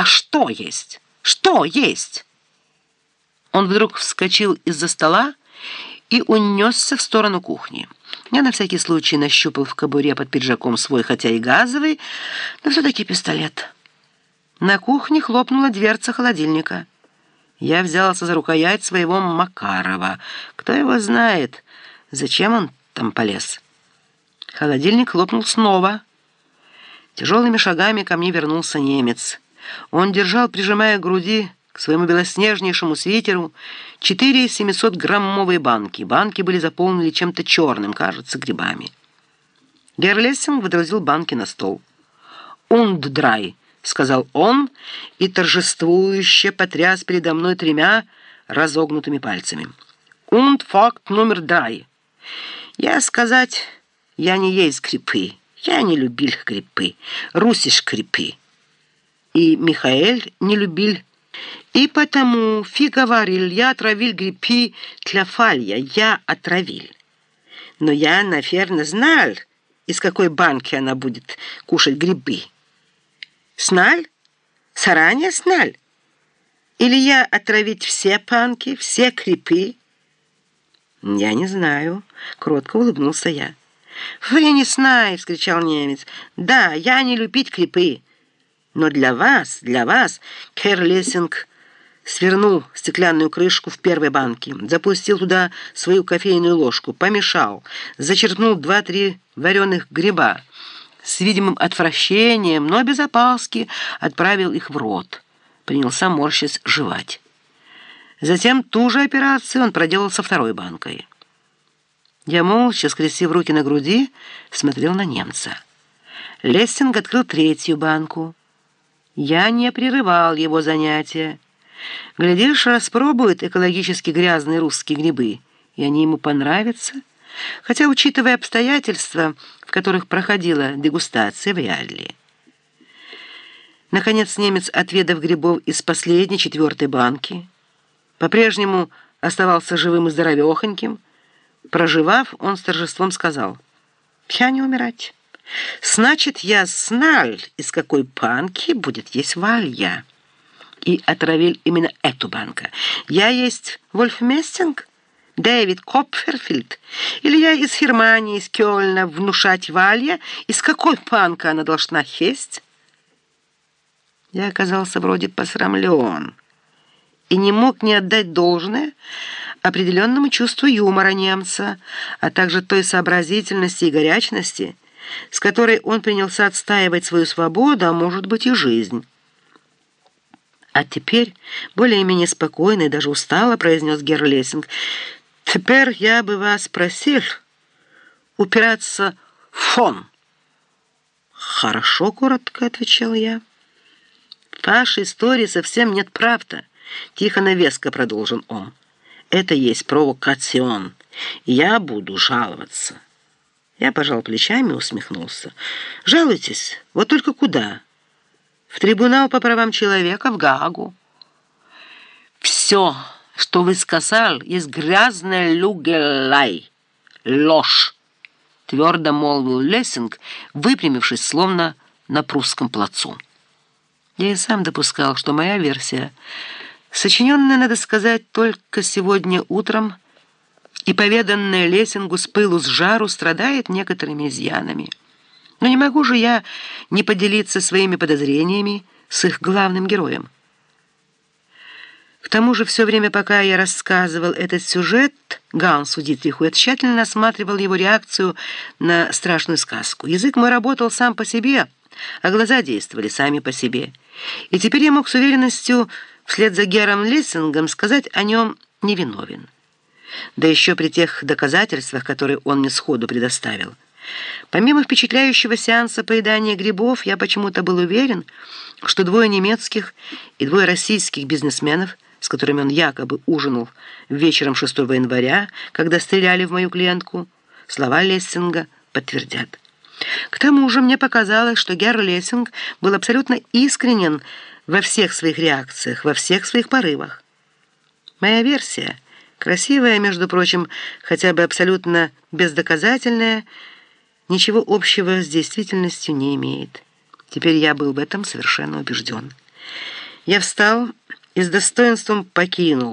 А что есть? Что есть?» Он вдруг вскочил из-за стола и унесся в сторону кухни. Я на всякий случай нащупал в кобуре под пиджаком свой, хотя и газовый, но все-таки пистолет. На кухне хлопнула дверца холодильника. Я взялся за рукоять своего Макарова. Кто его знает, зачем он там полез? Холодильник хлопнул снова. Тяжелыми шагами ко мне вернулся немец. Он держал, прижимая к груди, к своему белоснежнейшему свитеру, четыре 700-граммовые банки. Банки были заполнены чем-то черным, кажется, грибами. Герр Лессинг водрузил банки на стол. «Und drei», — сказал он, и торжествующе потряс передо мной тремя разогнутыми пальцами. «Und факт номер drei». Я сказать, я не есть грибы, я не любил грибы, русиш грибы. И Михаэль не любил и потому Фи говорил, я отравил гриппи для фалья, я отравил. Но я, наверное, знал, из какой банки она будет кушать грибы. Сналь? Заранее сналь? Или я отравить все банки, все крипы? Я не знаю, кротко улыбнулся я. «Вы не знаете!» — вскричал немец. «Да, я не любить крипы, но для вас, для вас, Керлесинг свернул стеклянную крышку в первой банке, запустил туда свою кофейную ложку, помешал, зачерпнул два-три вареных гриба, с видимым отвращением, но без опаски отправил их в рот, принялся морщись жевать. Затем ту же операцию он проделал со второй банкой. Я молча, скрестив руки на груди, смотрел на немца. Лессинг открыл третью банку. Я не прерывал его занятия. Глядишь, распробует экологически грязные русские грибы, и они ему понравятся. Хотя, учитывая обстоятельства, в которых проходила дегустация, вряд ли. Наконец немец, отведав грибов из последней, четвертой банки, по-прежнему оставался живым и здоровехоньким. Проживав, он с торжеством сказал, «Я не умирать. Значит, я знал, из какой банки будет есть валья» и отравил именно эту банку. Я есть Вольф Мессинг, Дэвид Копферфильд, или я из Германии, из Кёльна, внушать Валья, из какой банка она должна есть? Я оказался вроде посрамлен и не мог не отдать должное определенному чувству юмора немца, а также той сообразительности и горячности, с которой он принялся отстаивать свою свободу, а может быть и жизнь. «А теперь, более-менее спокойно и даже устало, произнес Герлесинг, «теперь я бы вас просил упираться в фон». «Хорошо», — коротко отвечал я. «В вашей истории совсем нет правды», — тихо навеско продолжил он. «Это есть провокацион. Я буду жаловаться». Я пожал плечами усмехнулся. «Жалуйтесь, вот только куда?» в трибунал по правам человека в Гаагу. Все, что вы сказал, есть грязная люгелай, ложь, твердо молвил Лессинг, выпрямившись, словно на прусском плацу. Я и сам допускал, что моя версия, сочиненная, надо сказать, только сегодня утром, и поведанная Лессингу с пылу с жару, страдает некоторыми изъянами. Но не могу же я не поделиться своими подозрениями с их главным героем. К тому же все время, пока я рассказывал этот сюжет Гансу Дитриху, я тщательно осматривал его реакцию на страшную сказку. Язык мой работал сам по себе, а глаза действовали сами по себе. И теперь я мог с уверенностью вслед за Гером Лиссингом сказать о нем невиновен. Да еще при тех доказательствах, которые он мне сходу предоставил. Помимо впечатляющего сеанса поедания грибов, я почему-то был уверен, что двое немецких и двое российских бизнесменов, с которыми он якобы ужинал вечером 6 января, когда стреляли в мою клиентку, слова Лессинга подтвердят. К тому же мне показалось, что Герр Лессинг был абсолютно искренен во всех своих реакциях, во всех своих порывах. Моя версия, красивая, между прочим, хотя бы абсолютно бездоказательная, ничего общего с действительностью не имеет. Теперь я был в этом совершенно убежден. Я встал и с достоинством покинул